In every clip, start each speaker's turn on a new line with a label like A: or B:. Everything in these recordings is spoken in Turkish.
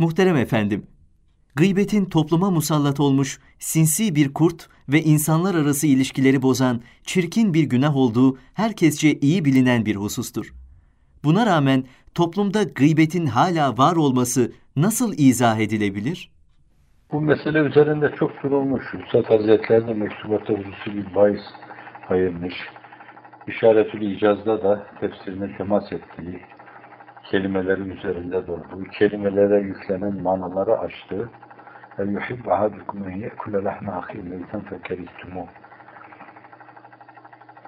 A: Muhterem efendim, gıybetin topluma musallat olmuş sinsi bir kurt ve insanlar arası ilişkileri bozan çirkin bir günah olduğu herkesçe iyi bilinen bir husustur. Buna rağmen toplumda gıybetin hala var olması nasıl izah edilebilir?
B: Bu mesele üzerinde çok durulmuş. Üstad Hazretleri de mektubatta hususi bir bahis ayırmış. İşaretül İcaz'da da tefsirine temas ettiği kelimelerin üzerinde durdu. Bu kelimelere yüklenen manaları açtı. Ve yuhibbu ahadukum en yekule lahme akil leysen fekerihtumu.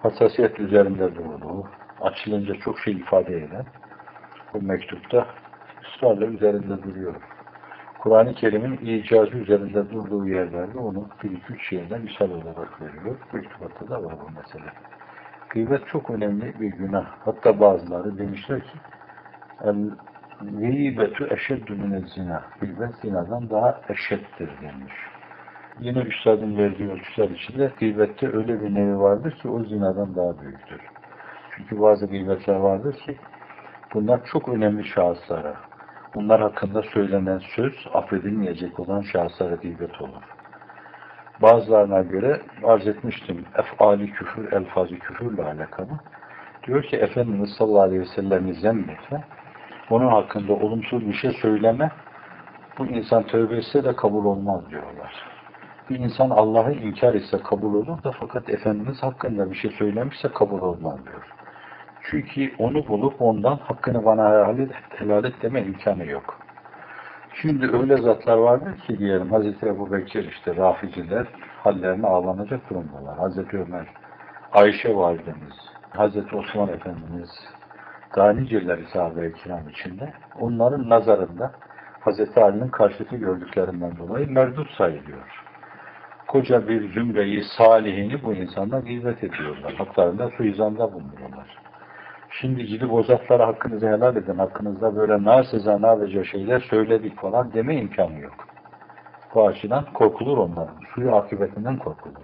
B: Hassasiyet üzerinde durdu. Açılınca çok şey ifade eden bu mektupta ısrarla üzerinde duruyor. Kur'an-ı Kerim'in icazı üzerinde durduğu yerlerde onu bir iki üç yerden misal olarak veriyor. Mektubatta da var bu mesele. Gıybet çok önemli bir günah. Hatta bazıları demişler ki gıybetu eşeddü mine zina. Gıybet zinadan daha eşettir demiş. Yine üstadın verdiği ölçüler içinde gıybette öyle bir nevi vardır ki o zinadan daha büyüktür. Çünkü bazı gıybetler vardır ki bunlar çok önemli şahıslara, bunlar hakkında söylenen söz affedilmeyecek olan şahıslara gıybet olur. Bazılarına göre arz etmiştim efali küfür, elfazı küfürle alakalı. Diyor ki Efendimiz sallallahu aleyhi ve sellem'i zemmetse onun hakkında olumsuz bir şey söyleme bu insan tövbe etse de kabul olmaz diyorlar. Bir insan Allah'ı inkar etse kabul olur da fakat Efendimiz hakkında bir şey söylemişse kabul olmaz diyor. Çünkü onu bulup ondan hakkını bana helal et, deme imkanı yok. Şimdi öyle zatlar vardır ki diyelim Hazreti Ebu Bekir işte raficiler hallerine ağlanacak durumdalar. Hazreti Ömer, Ayşe validemiz, Hazreti Osman Efendimiz, daha niceleri sahabe-i kiram içinde onların nazarında Hazreti Ali'nin karşıtı gördüklerinden dolayı merdut sayılıyor. Koca bir zümreyi, salihini bu insanlar gıybet ediyorlar. Haklarında suizanda bulunuyorlar. Şimdi gidip o zatlara hakkınızı helal edin, hakkınızda böyle narsıza narlıca şeyler söyledik falan deme imkanı yok. Bu açıdan korkulur onların. Suyu akıbetinden korkulur.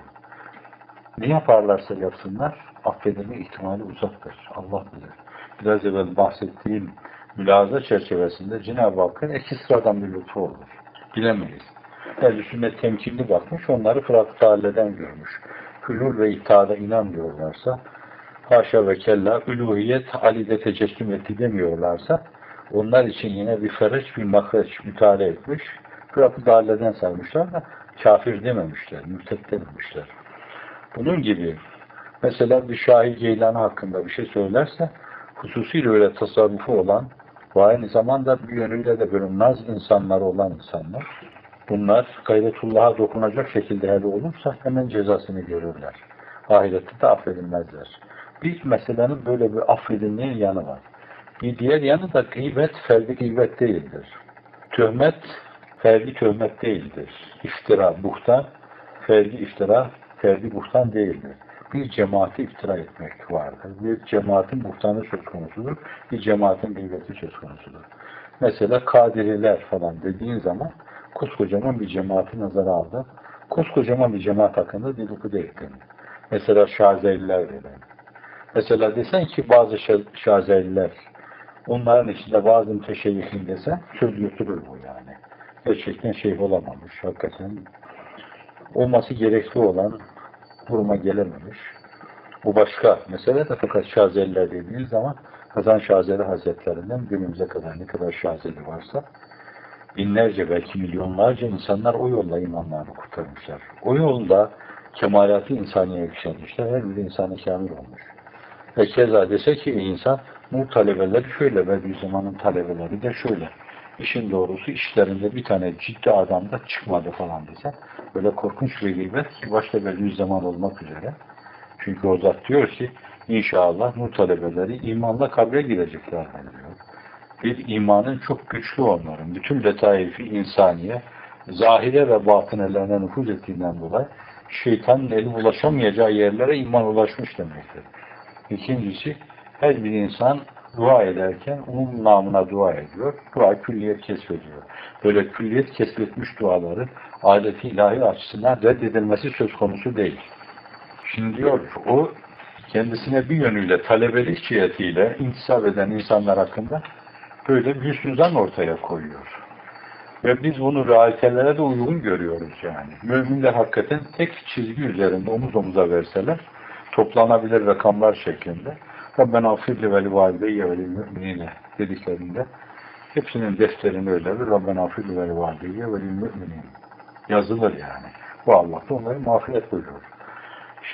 B: Ne yaparlarsa yapsınlar, affedilme ihtimali uzaktır. Allah bilir. Biraz evvel bahsettiğim mülaza çerçevesinde Cenab-ı Hakk'ın iki sıradan bir lütfu olur. Bilemeyiz. Ehl-i sünnet temkinli bakmış, onları fırat halleden görmüş. Hülul ve iddiada inanmıyorlarsa, haşa ve kella üluhiyet Ali'de tecessüm etti demiyorlarsa, onlar için yine bir fereç, bir mahreç müteala etmiş, fıratı dalleden saymışlar da kafir dememişler, mürtet dememişler. Bunun gibi mesela bir Şahi Ceylan hakkında bir şey söylerse hususiyle öyle tasarrufu olan ve aynı zamanda bir yönüyle de böyle naz insanları olan insanlar bunlar gayretullah'a dokunacak şekilde hele olursa hemen cezasını görürler. Ahirette de affedilmezler. Bir meselenin böyle bir affedilmeyen yanı var. Bir diğer yanı da gıybet, ferdi gıybet değildir. Töhmet, ferdi töhmet değildir. İftira, buhtan, ferdi iftira, ferdi buhtan değildir. Bir cemaati iftira etmek vardır. Bir cemaatin buhtanı söz konusudur. Bir cemaatin gıybeti söz konusudur. Mesela kadiriler falan dediğin zaman koskocaman bir cemaati nazara aldı. Koskocaman bir cemaat hakkında dedikodu ettin. Mesela Şazeliler verelim. Mesela desen ki bazı Şazeliler onların içinde bazı müteşeyyihin desen söz götürür bu yani. Gerçekten şeyh olamamış. Hakikaten olması gerekli olan duruma gelememiş. Bu başka mesele de fakat Şazeliler dediğiniz zaman Kazan Şazeli Hazretlerinden günümüze kadar ne kadar Şazeli varsa binlerce belki milyonlarca insanlar o yolla imanlarını kurtarmışlar. O yolda kemalatı insaniye yükselmişler. Her bir insanı kamil olmuş. Ve keza dese ki insan bu talebeleri şöyle ve bir zamanın talebeleri de şöyle. İşin doğrusu işlerinde bir tane ciddi adam da çıkmadı falan dese böyle korkunç bir gıybet ki başta zaman olmak üzere. Çünkü o zat diyor ki inşallah bu talebeleri imanla kabre girecekler diyor. Bir imanın çok güçlü onların. Bütün detayfi insaniye zahire ve batınelerine nüfuz ettiğinden dolayı şeytanın eli ulaşamayacağı yerlere iman ulaşmış demektir. İkincisi, her bir insan dua ederken onun namına dua ediyor. Dua külliyet kesbediyor. Böyle külliyet kesbetmiş duaları adeti ilahi açısından reddedilmesi söz konusu değil. Şimdi diyor o kendisine bir yönüyle talebelik cihetiyle intisap eden insanlar hakkında böyle bir süzan ortaya koyuyor. Ve biz bunu realitelere de uygun görüyoruz yani. Müminler hakikaten tek çizgi üzerinde omuz omuza verseler toplanabilir rakamlar şeklinde Rabbena firli veli valideyye veli müminine dediklerinde hepsinin defterini öyle bir Rabbena firli veli valideyye veli müminin yazılır yani. Bu Allah da onları mağfiret buyuruyor.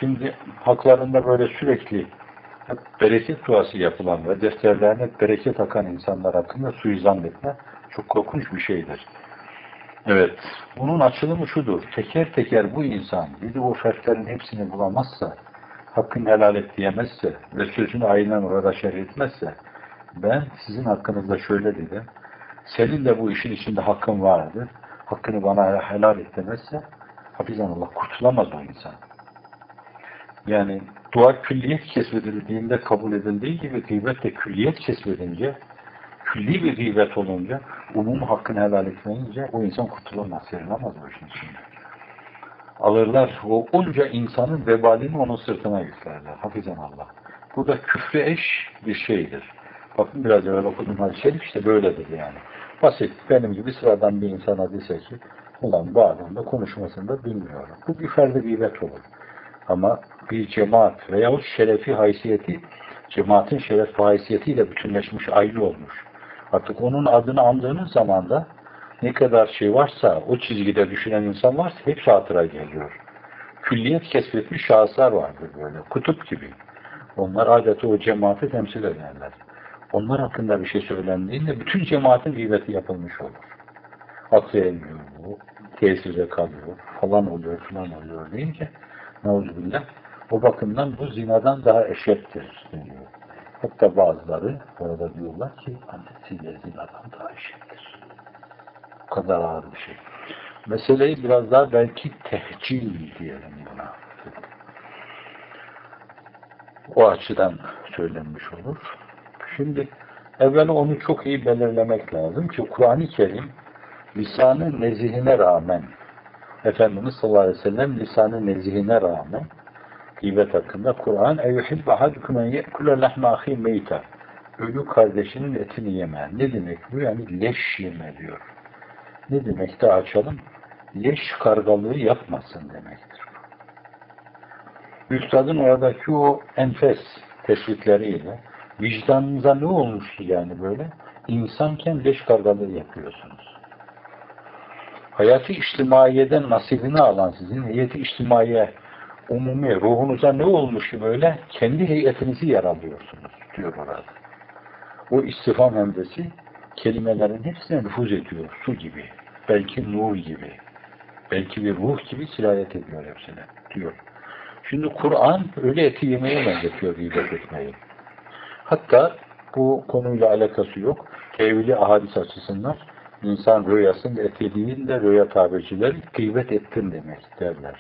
B: Şimdi haklarında böyle sürekli hep bereket duası yapılan ve defterlerine bereket akan insanlar hakkında suizan etme çok korkunç bir şeydir. Evet, bunun açılımı şudur. Teker teker bu insan bir de o fertlerin hepsini bulamazsa, hakkını helal et diyemezse ve sözünü aynen orada şerh etmezse, ben sizin hakkınızda şöyle dedim, senin de bu işin içinde hakkın vardır, hakkını bana helal et demezse, hafizanallah kurtulamaz o insan. Yani dua külliyet kesbedildiğinde kabul edildiği gibi gıybet de külliyet kesbedince külli bir gıybet olunca umum hakkını helal etmeyince o insan kurtulamaz, serinamaz bu işin içinde. Alırlar o onca insanın vebalini onun sırtına yüklerler. Hafizan Allah. Bu da küfrü eş bir şeydir. Bakın biraz evvel okudum hadis şerif işte böyledir yani. Basit benim gibi sıradan bir insana dese ki ulan bu adam da konuşmasında bilmiyorum. Bu bir ferdi gıybet olur. Ama bir cemaat veyahut şerefi haysiyeti cemaatin şeref haysiyetiyle bütünleşmiş ayrı olmuş. Artık onun adını andığınız zaman da ne kadar şey varsa, o çizgide düşünen insan varsa hepsi hatıra geliyor. Külliyet kesbetmiş şahıslar vardır böyle, kutup gibi. Onlar adeta o cemaati temsil ederler. Onlar hakkında bir şey söylendiğinde bütün cemaatin gıybeti yapılmış olur. Aklı elmiyor bu, tesirde kalıyor, falan oluyor, falan oluyor deyince Neuzubillah. O bakımdan bu zinadan daha eşittir deniyor. Hatta bazıları orada diyorlar ki annesiyle zinadan daha eşittir. Bu kadar ağır bir şey. Meseleyi biraz daha belki tehcil diyelim buna. O açıdan söylenmiş olur. Şimdi evvel onu çok iyi belirlemek lazım ki Kur'an-ı Kerim lisanı nezihine rağmen Efendimiz sallallahu aleyhi ve sellem lisanı nezihine rağmen gıybet hakkında Kur'an en ye'kule lahme ahi meyta ölü kardeşinin etini yeme. Ne demek bu? Yani leş yeme diyor. Ne demek de açalım? Leş kargalığı yapmasın demektir. Üstadın oradaki o enfes tespitleriyle vicdanınıza ne olmuştu yani böyle? İnsanken leş kargalığı yapıyorsunuz. Hayatı içtimaiyeden nasibini alan sizin heyeti içtimaiye umumi ruhunuza ne olmuş ki böyle kendi heyetinizi yaralıyorsunuz diyor orada. O istifam hemdesi kelimelerin hepsine nüfuz ediyor. Su gibi, belki nur gibi, belki bir ruh gibi sirayet ediyor hepsine diyor. Şimdi Kur'an öyle eti yemeye benzetiyor gıybet etmeyi. Hatta bu konuyla alakası yok. Tevili ahadis açısından insan rüyasında eti de rüya tabircileri gıybet ettin demek derler.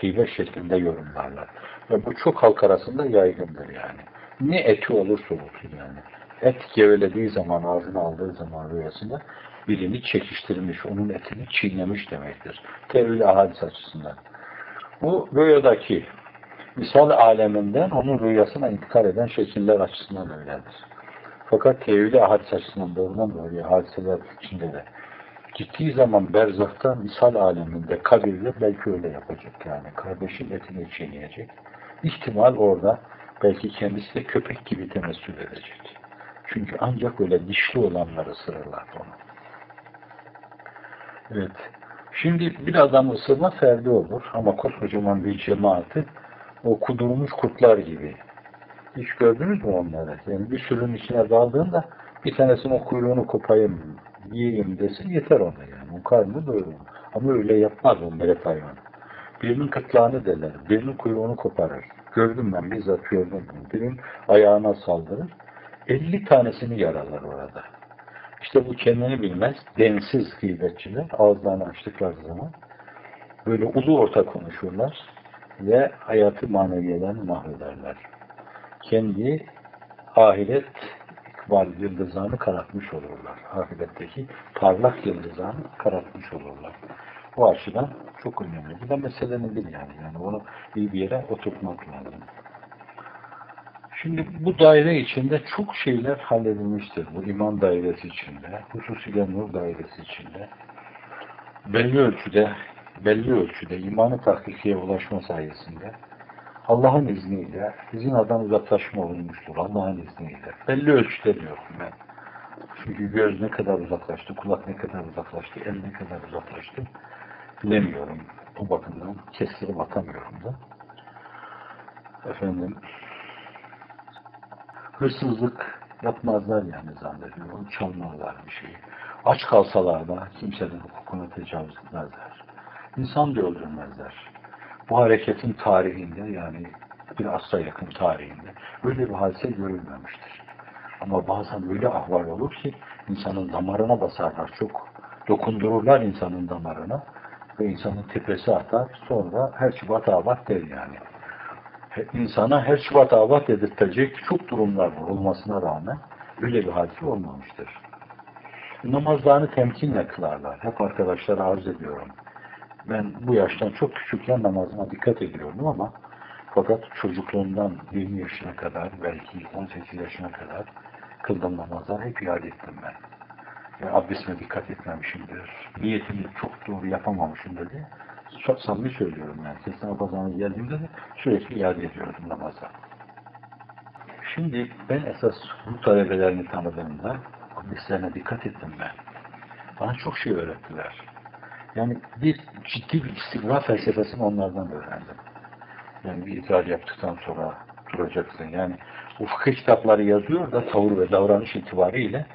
B: Gıybet şeklinde yorumlarlar. Ve bu çok halk arasında yaygındır yani. Ne eti olursa olsun yani. Et gevelediği zaman, ağzına aldığı zaman rüyasında birini çekiştirmiş, onun etini çiğnemiş demektir. Tevil ahadis açısından. Bu rüyadaki misal aleminden onun rüyasına intikal eden şekiller açısından öyledir. Fakat tevhili hadis açısından doğrudan doğruya hadiseler içinde de gittiği zaman berzakta misal aleminde kabirde belki öyle yapacak yani. Kardeşin etini çiğneyecek. İhtimal orada belki kendisi de köpek gibi temessül edecek. Çünkü ancak öyle dişli olanlar ısırırlar onu. Evet. Şimdi bir adam ısırma ferdi olur ama koskocaman bir cemaati o kudurmuş kurtlar gibi hiç gördünüz mü onları? Yani bir sürünün içine daldığında bir tanesinin o kuyruğunu kopayım, yiyeyim desin yeter ona yani. O karnını doyurur. Ama öyle yapmaz o melek hayvan. Birinin kıtlağını deler, birinin kuyruğunu koparır. Gördüm ben, bizzat gördüm. Birinin ayağına saldırır. 50 tanesini yaralar orada. İşte bu kendini bilmez, densiz gıybetçiler ağızlarını açtıkları zaman böyle ulu orta konuşurlar ve hayatı maneviyelerini mahvederler kendi ahiret ikbal yıldızlarını karartmış olurlar. Ahiretteki parlak yıldızlarını karartmış olurlar. O açıdan çok önemli. Bu da meselenin bir yani. Yani onu iyi bir yere oturtmak lazım. Şimdi bu daire içinde çok şeyler halledilmiştir. Bu iman dairesi içinde, hususiyle nur dairesi içinde. belli ölçüde belli ölçüde imanı tahkikiye ulaşma sayesinde Allah'ın izniyle zinadan uzaklaşma olmuştur. Allah'ın izniyle. Belli ölçüde diyorum ben. Çünkü göz ne kadar uzaklaştı, kulak ne kadar uzaklaştı, el ne kadar uzaklaştı bilemiyorum. Bu bakımdan kestirip atamıyorum da. Efendim hırsızlık yapmazlar yani zannediyorum. Çalmazlar bir şeyi. Aç kalsalar da kimsenin hukukuna tecavüz etmezler. İnsan da öldürmezler. Bu hareketin tarihinde yani bir asra yakın tarihinde öyle bir hadise görülmemiştir. Ama bazen öyle ahval olur ki insanın damarına basarlar çok. Dokundururlar insanın damarına ve insanın tepesi atar. Sonra her şubat abat der yani. İnsana her şubat abat dedirtecek çok durumlar olmasına rağmen öyle bir hadise olmamıştır. Namazlarını temkinle kılarlar. Hep arkadaşlara arz ediyorum. Ben bu yaştan çok küçükken namazıma dikkat ediyordum ama fakat çocukluğumdan 20 yaşına kadar belki 18 yaşına kadar kıldığım namazlar hep iade ettim ben. Yani abdestime dikkat etmemişimdir. Niyetimi çok doğru yapamamışımdır diye çok samimi söylüyorum yani. Kesin Ramazan'a geldiğimde de sürekli iade ediyordum namaza. Şimdi ben esas bu talebelerini tanıdığımda abdestlerine dikkat ettim ben. Bana çok şey öğrettiler. Yani bir ciddi bir istikrar felsefesini onlardan öğrendim. Yani bir idrar yaptıktan sonra duracaksın. Yani bu fıkıh kitapları yazıyor da tavır ve davranış itibariyle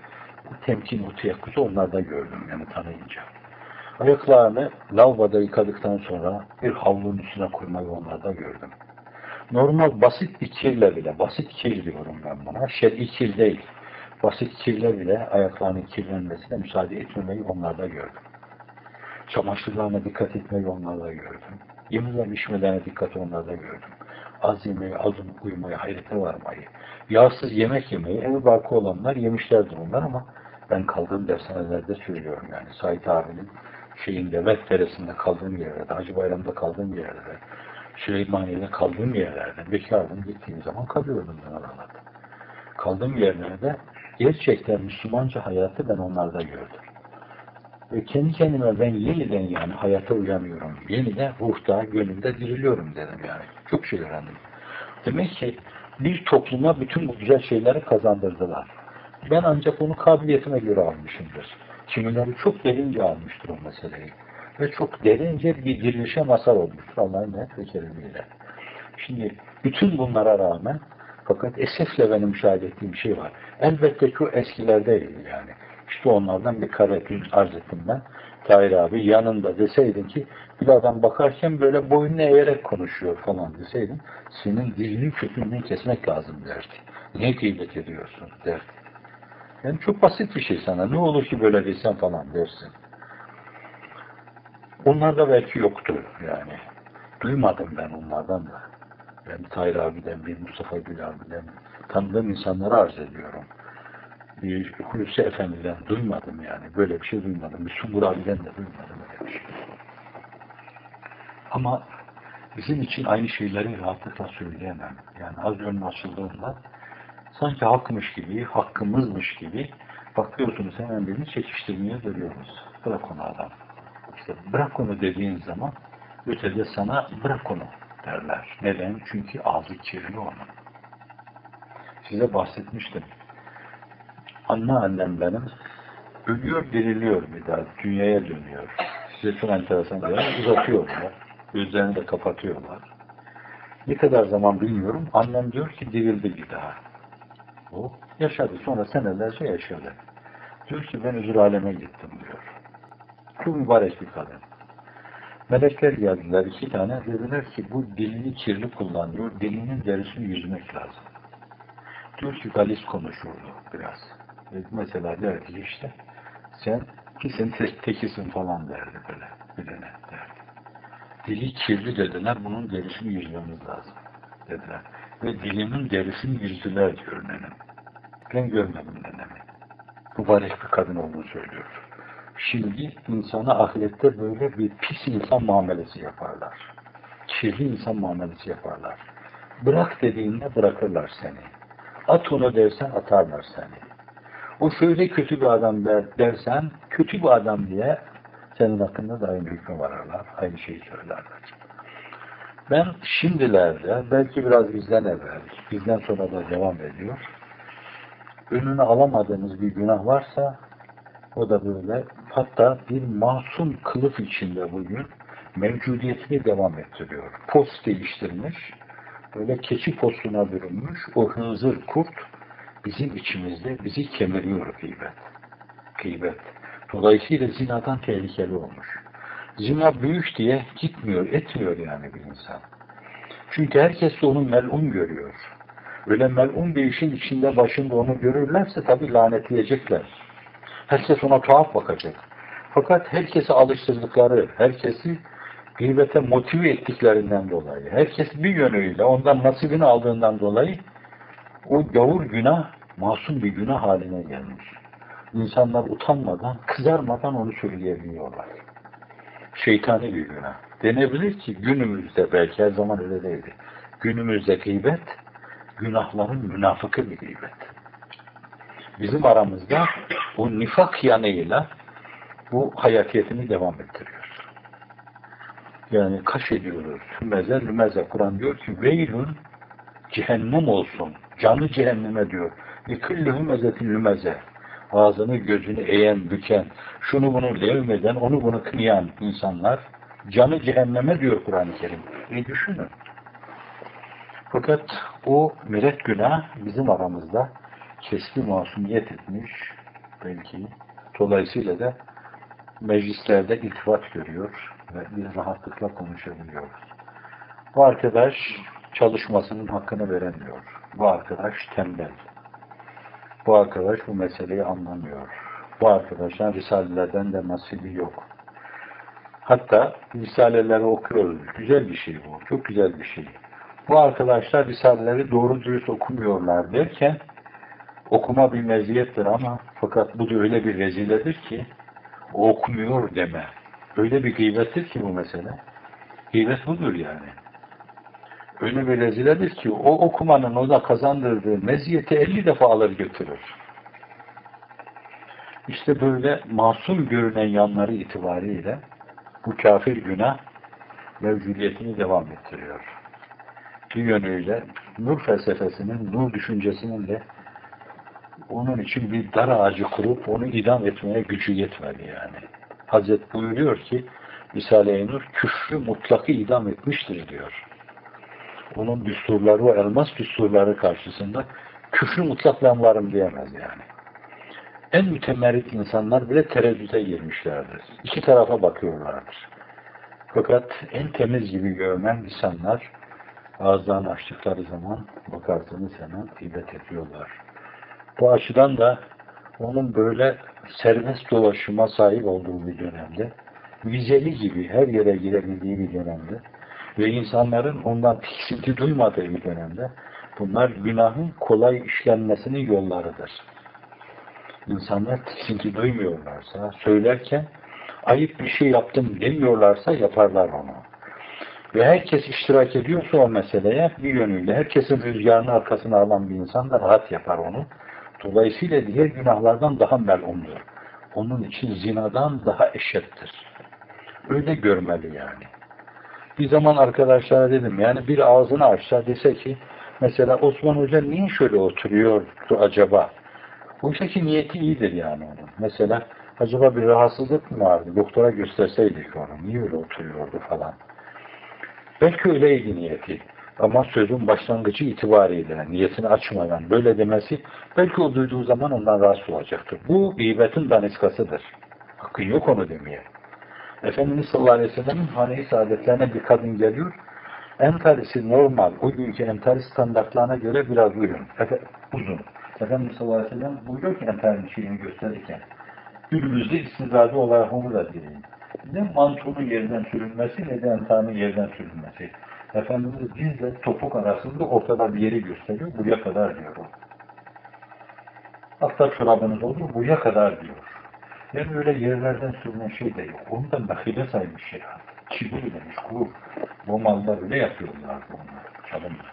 B: bu temkin, bu teyakkuzu onlarda gördüm yani tanıyınca. Ayaklarını lavaboda yıkadıktan sonra bir havlunun üstüne koymayı onlarda gördüm. Normal basit bir kirle bile, basit kir diyorum ben buna, şer'i kir değil. Basit kirle bile ayaklarının kirlenmesine müsaade etmemeyi onlarda gördüm. Çamaşırlarına dikkat etmeyi onlarda gördüm. Yeminler içmelerine dikkat onlarda gördüm. Az yemeği, az uyumayı, hayrete varmayı, yağsız yemek yemeyi, evi barkı olanlar yemişlerdir onlar ama ben kaldığım dershanelerde söylüyorum yani. Sait abinin şeyinde, Vetteresinde kaldığım yerlerde, Hacı Bayram'da kaldığım yerlerde, Süleymaniye'de kaldığım yerlerde, bekardım gittiğim zaman kalıyordum ben oralarda. Kaldığım yerlerde gerçekten Müslümanca hayatı ben onlarda gördüm. Ve kendi kendime ben yeniden yani hayata uyanıyorum. Yeniden ruhta, gönlümde diriliyorum dedim yani. Çok şey öğrendim. Demek ki bir topluma bütün bu güzel şeyleri kazandırdılar. Ben ancak onu kabiliyetime göre almışımdır. Kimileri çok derince almıştır o meseleyi. Ve çok derince bir dirilişe masal olmuştur Allah'ın net ve kerimiyle. Şimdi bütün bunlara rağmen fakat esefle benim müşahede ettiğim şey var. Elbette şu eskilerdeydi yani. İşte onlardan bir kare arz ettim ben. Tahir abi yanında deseydin ki bir adam bakarken böyle boynunu eğerek konuşuyor falan deseydin senin dilini kökünden kesmek lazım derdi. Niye gıybet ediyorsun derdi. Yani çok basit bir şey sana. Ne olur ki böyle desen falan dersin. Onlarda belki yoktu yani. Duymadım ben onlardan da. Ben Tahir abiden, bir Mustafa Gül abiden tanıdığım insanlara arz ediyorum. Bir Hulusi Efendi'den duymadım yani. Böyle bir şey duymadım. Bir Sungur abiden de duymadım öyle bir şey. Ama bizim için aynı şeyleri rahatlıkla söyleyemem. Yani az önce açıldığında sanki hakmış gibi, hakkımızmış gibi bakıyorsunuz hemen birini çekiştirmeye görüyoruz. Bırak onu adam. İşte bırak onu dediğin zaman ötede sana bırak onu derler. Neden? Çünkü ağzı kirli onun. Size bahsetmiştim. Anneannem benim ölüyor diriliyor bir daha. Dünyaya dönüyor. Size çok enteresan bir uzatıyorlar. Gözlerini de kapatıyorlar. Ne kadar zaman bilmiyorum. Annem diyor ki dirildi bir daha. O yaşadı. Sonra senelerce yaşadı. Diyor ki ben özür aleme gittim diyor. Çok mübarek bir kadın. Melekler geldiler iki tane. Dediler ki bu dilini kirli kullanıyor. Dilinin derisini yüzmek lazım. Diyor ki galis konuşurdu biraz. E mesela derdi işte sen kesin tek, tekisin falan derdi böyle birine derdi. Dili kirli dediler. Bunun derisini yüzmemiz lazım dediler. Ve dilimin derisini yüzdüler diyor nenem. Ben görmedim nenemi. Mübarek bir kadın olduğunu söylüyor. Şimdi insana ahirette böyle bir pis insan muamelesi yaparlar. Kirli insan muamelesi yaparlar. Bırak dediğinde bırakırlar seni. At onu dersen atarlar seni. O şöyle kötü bir adam der, dersen kötü bir adam diye Senin hakkında da aynı hükmü vararlar. Aynı şeyi söylerler. Ben şimdilerde, belki biraz bizden evvel, bizden sonra da devam ediyor. Önünü alamadığımız bir günah varsa o da böyle hatta bir masum kılıf içinde bugün mevcudiyetini devam ettiriyor. Post değiştirmiş, böyle keçi postuna bürünmüş o hınzır kurt bizim içimizde bizi kemiriyor gıybet. Gıybet. Dolayısıyla zinadan tehlikeli olmuş. Zina büyük diye gitmiyor, etmiyor yani bir insan. Çünkü herkes de onu melun görüyor. Öyle melun bir işin içinde başında onu görürlerse tabii lanetleyecekler. Herkes ona tuhaf bakacak. Fakat herkesi alıştırdıkları, herkesi gıybete motive ettiklerinden dolayı, herkes bir yönüyle ondan nasibini aldığından dolayı o gavur günah masum bir günah haline gelmiş. İnsanlar utanmadan, kızarmadan onu söyleyebiliyorlar. Şeytani bir günah. Denebilir ki günümüzde, belki her zaman öyle değildi. Günümüzde gıybet, günahların münafıkı bir gıybet. Bizim aramızda bu nifak yanıyla bu hayatiyetini devam ettiriyor. Yani kaş ediyoruz. Hümeze, lümeze. Kur'an diyor ki veylün cehennem olsun. Canı cehenneme diyor. Likülli hümezetin lümeze. Ağzını gözünü eğen, büken, şunu bunu levmeden, onu bunu kınayan insanlar canı cehenneme diyor Kur'an-ı Kerim. E düşünün. Fakat o meret günah bizim aramızda kesbi masumiyet etmiş belki. Dolayısıyla da meclislerde iltifat görüyor ve bir rahatlıkla konuşabiliyoruz. Bu arkadaş çalışmasının hakkını veremiyor. Bu arkadaş tembel. Bu arkadaş bu meseleyi anlamıyor. Bu arkadaşın risalelerden de nasibi yok. Hatta risaleleri okuyoruz. Güzel bir şey bu. Çok güzel bir şey. Bu arkadaşlar risaleleri doğru dürüst okumuyorlar derken okuma bir meziyettir ama fakat bu da öyle bir reziledir ki okumuyor deme. Öyle bir gıybettir ki bu mesele. Gıybet budur yani. Öyle bir reziledir ki o okumanın ona kazandırdığı meziyeti 50 defa alır götürür. İşte böyle masum görünen yanları itibariyle bu kafir günah mevcudiyetini devam ettiriyor. Bir yönüyle nur felsefesinin, nur düşüncesinin de onun için bir dar ağacı kurup onu idam etmeye gücü yetmedi yani. Hazret buyuruyor ki Risale-i Nur küfrü mutlakı idam etmiştir diyor. Onun düsturları, o elmas düsturları karşısında küfrü mutlak ben varım diyemez yani. En mütemerrit insanlar bile tereddüte girmişlerdir. İki tarafa bakıyorlardır. Fakat en temiz gibi görünen insanlar ağızlarını açtıkları zaman bakarsınız hemen gıybet ediyorlar. Bu açıdan da onun böyle serbest dolaşıma sahip olduğu bir dönemde, vizeli gibi her yere girebildiği bir dönemde ve insanların ondan tiksinti duymadığı bir dönemde bunlar günahın kolay işlenmesinin yollarıdır. İnsanlar tiksinti duymuyorlarsa, söylerken ayıp bir şey yaptım demiyorlarsa yaparlar onu. Ve herkes iştirak ediyorsa o meseleye bir yönüyle herkesin rüzgarını arkasına alan bir insan da rahat yapar onu. Dolayısıyla diğer günahlardan daha melumdur. Onun için zinadan daha eşittir. Öyle görmeli yani. Bir zaman arkadaşlara dedim yani bir ağzını açsa dese ki mesela Osman Hoca niye şöyle oturuyordu acaba? Oysa ki niyeti iyidir yani onun. Mesela acaba bir rahatsızlık mı vardı? Doktora gösterseydik onu. Niye öyle oturuyordu falan. Belki öyleydi niyeti. Ama sözün başlangıcı itibariyle niyetini açmadan böyle demesi belki o duyduğu zaman ondan rahatsız olacaktır. Bu gıybetin daniskasıdır. Hakkın yok onu demeye. Efendimiz sallallahu aleyhi ve sellem'in hane-i saadetlerine bir kadın geliyor. Entarisi normal, o günkü entari standartlarına göre biraz uyun. Efe, uzun. Efendimiz sallallahu aleyhi ve sellem buyuruyor ki entarinin şeyini gösterirken. Günümüzde istizade olarak onu da diyelim. Ne mantonun yerden sürülmesi ne de entarinin yerden sürülmesi. Efendimiz dizle topuk arasında ortada bir yeri gösteriyor. Buraya kadar diyor o. Hatta çorabınız olur, buraya kadar diyor. Yani öyle yerlerden sürülen şey de yok. Onu da nakile saymış ya. Kibir demiş, gurur. Bu mallar öyle yapıyorlar bunlar. Çalınma.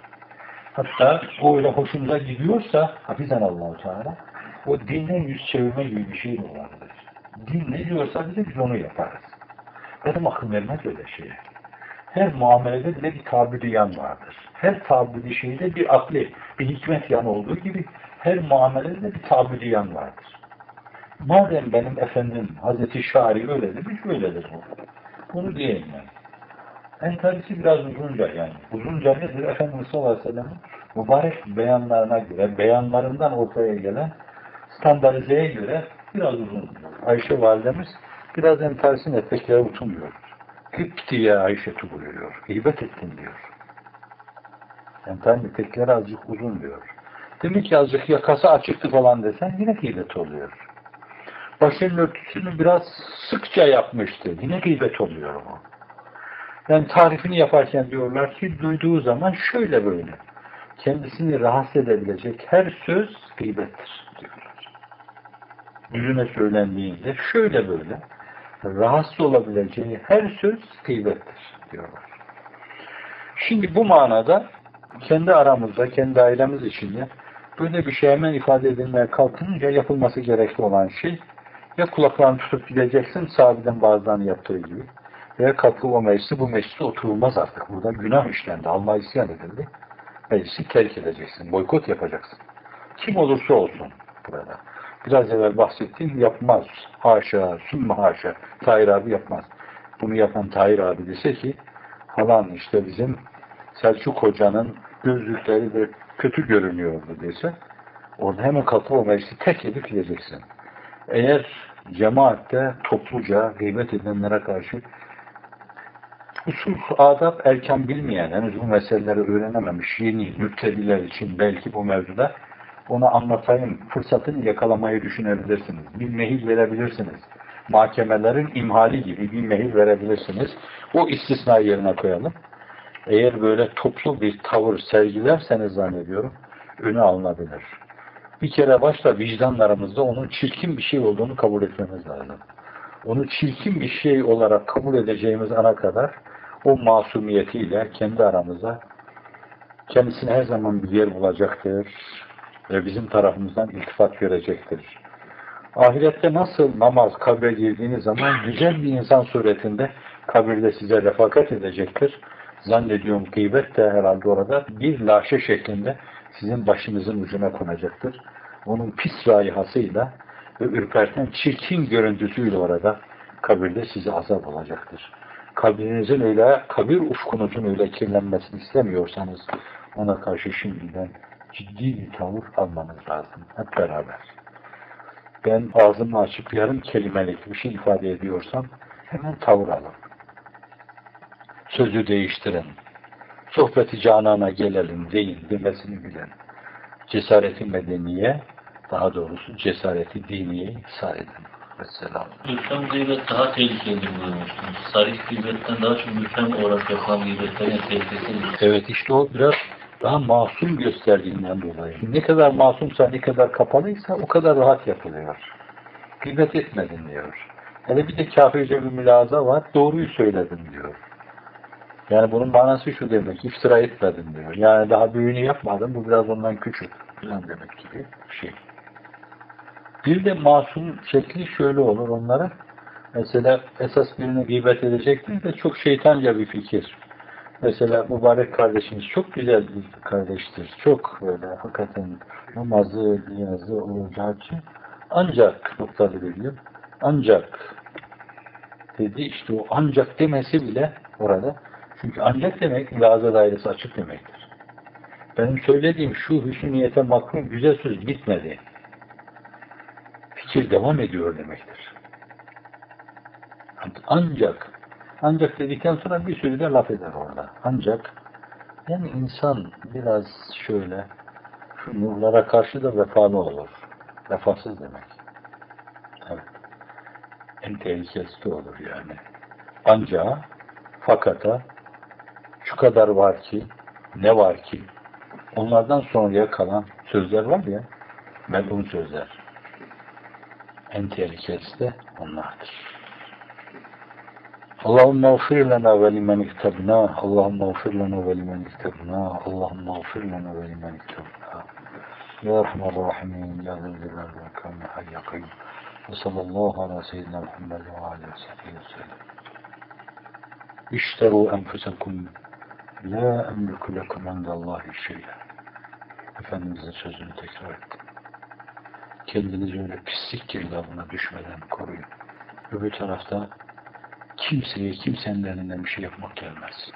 B: Hatta o öyle hoşumuza gidiyorsa, hafizan Allah-u Teala, o dinden yüz çevirme gibi bir şey olabilir. Din ne diyorsa bize biz onu yaparız. Benim aklım vermez öyle şeye. Her muamelede bile bir tabiri yan vardır. Her tabiri şeyde bir akli, bir hikmet yan olduğu gibi her muamelede de bir tabiri yan vardır. Madem benim efendim Hazreti Şari öyle demiş, öyledir bu. Bunu diyeyim yani. Entarisi biraz uzunca yani. Uzunca nedir? Efendimiz sallallahu aleyhi ve mübarek beyanlarına göre, beyanlarından ortaya gelen standartizeye göre biraz uzun. Ayşe validemiz biraz entarisin etekleri utunmuyor. Hıpti ya Ayşe buyuruyor. Gıybet ettin diyor. Entarin etekleri azıcık uzun diyor. Demek ki azıcık yakası açıktı falan desen yine gıybet oluyor. Başının örtüsünü biraz sıkça yapmıştı. Yine gıybet oluyor o. Yani tarifini yaparken diyorlar ki duyduğu zaman şöyle böyle. Kendisini rahatsız edebilecek her söz gıybettir diyorlar. Yüzüne söylendiğinde şöyle böyle rahatsız olabileceği her söz gıybettir diyorlar. Şimdi bu manada kendi aramızda, kendi ailemiz içinde böyle bir şey hemen ifade edilmeye kalkınca yapılması gerekli olan şey ya kulaklarını tutup gideceksin sahabeden bazılarını yaptığı gibi veya kalkıp o meclisi bu mecliste oturulmaz artık. Burada günah işlendi. Allah isyan edildi. Meclisi terk edeceksin. Boykot yapacaksın. Kim olursa olsun burada. Biraz evvel bahsettiğim yapmaz. Haşa, sümme haşa. Tahir abi yapmaz. Bunu yapan Tahir abi dese ki falan işte bizim Selçuk Hoca'nın gözlükleri de kötü görünüyordu dese orada hemen kalkıp o meclisi terk edip gideceksin. Eğer cemaatte topluca gıybet edenlere karşı usul, adab, erken bilmeyen, henüz bu meseleleri öğrenememiş yeni müptediler için belki bu mevzuda onu anlatayım, fırsatını yakalamayı düşünebilirsiniz. Bir mehil verebilirsiniz. Mahkemelerin imhali gibi bir mehil verebilirsiniz. O istisna yerine koyalım. Eğer böyle toplu bir tavır sergilerseniz zannediyorum, önü alınabilir. Bir kere başta vicdanlarımızda onun çirkin bir şey olduğunu kabul etmemiz lazım. Onu çirkin bir şey olarak kabul edeceğimiz ana kadar o masumiyetiyle kendi aramızda kendisine her zaman bir yer bulacaktır ve bizim tarafımızdan iltifat görecektir. Ahirette nasıl namaz kabre girdiğiniz zaman güzel bir insan suretinde kabirde size refakat edecektir. Zannediyorum gıybet de herhalde orada bir laşe şeklinde sizin başınızın ucuna konacaktır. Onun pis rayihasıyla ve ürperten çirkin görüntüsüyle orada kabirde size azap olacaktır. Kabirinizin öyle, kabir ufkunuzun öyle kirlenmesini istemiyorsanız ona karşı şimdiden ciddi bir tavır almanız lazım. Hep beraber. Ben ağzımı açıp yarım kelimelik bir şey ifade ediyorsam hemen tavır alın. Sözü değiştirin. Sohbeti canana gelelim değil demesini bilen. Cesareti medeniye, daha doğrusu cesareti diniye ihsar edin. Vesselam.
C: Müfhem gıybet daha tehlikelidir buyurmuştunuz. Sarih gıybetten daha çok müfhem olarak yapılan gıybetlerin tehlikesi.
B: Evet işte o biraz daha masum gösterdiğinden dolayı. Ne kadar masumsa, ne kadar kapalıysa o kadar rahat yapılıyor. Gıybet etmedin diyor. Hele bir de kafirce bir mülaza var, doğruyu söyledin diyor. Yani bunun manası şu demek, iftira etmedin diyor. Yani daha büyüğünü yapmadın, bu biraz ondan küçük demek gibi bir şey. Bir de masum şekli şöyle olur onların. Mesela esas birini gıybet edecektir de çok şeytanca bir fikir. Mesela mübarek kardeşimiz çok güzel bir kardeştir. Çok böyle hakikaten namazı, niyazı, orucu, hacı. Ancak noktalı veriyor. Ancak dedi işte o ancak demesi bile orada. Çünkü ancak demek mülazı dairesi açık demektir. Benim söylediğim şu hüsnü niyete makrum güzel söz bitmedi. Fikir devam ediyor demektir. Ancak ancak dedikten sonra bir sürü de laf eder orada. Ancak yani insan biraz şöyle şu nurlara karşı da vefalı olur. Vefasız demek. Evet. En tehlikesi de olur yani. Ancak fakata şu kadar var ki, ne var ki? Onlardan sonraya kalan sözler var ya, melun sözler. En tehlikelisi de onlardır. Allahümme ufir lana ve limen iktabna, Allahümme ufir lana ve limen iktabna, Allahümme ufir lana ve limen iktabna. Ya Rahman Rahimin, Ya Zülcelal ve Kamil Hayyakim. Ve sallallahu ala seyyidina Muhammed ve ala seyyidina sellem. İşteru enfüsekum la emliku lekum endallahi şey'e. Efendimizin sözünü tekrar ettim. Kendinizi öyle pislik girdabına düşmeden koruyun. Öbür tarafta kimseye kimsenin elinden bir şey yapmak gelmez.